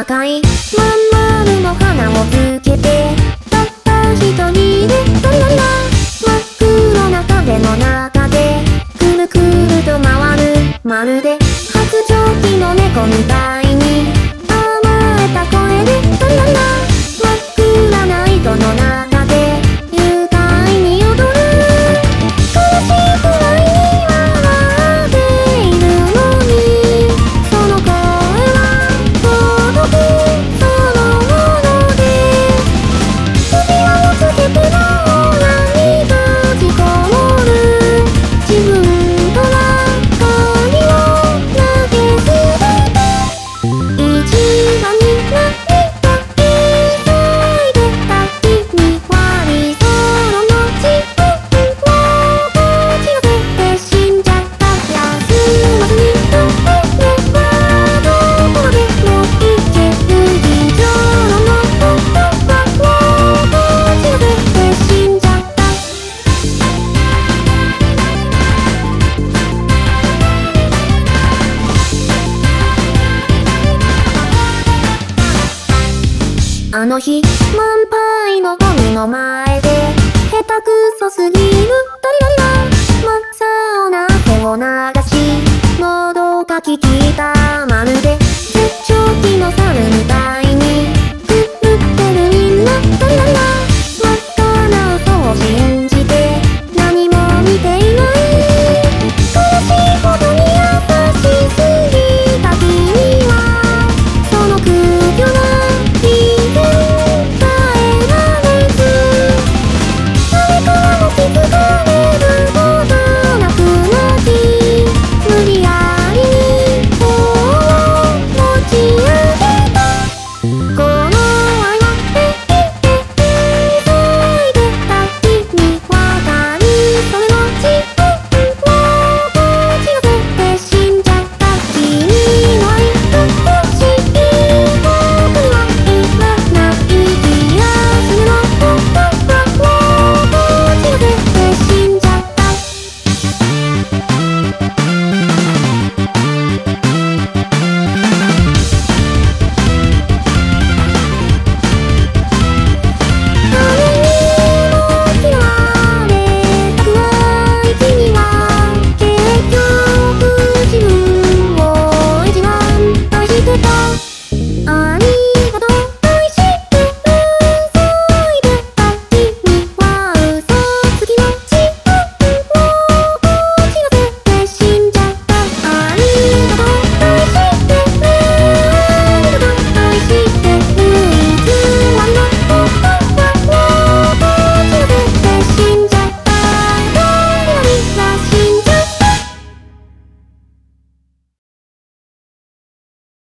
赤いまん丸の花をつけてたった一人でトリロリラ真っ黒な壁の中。あの日満杯のゴの前で下手くそすぎる。ドリドリの真っ青な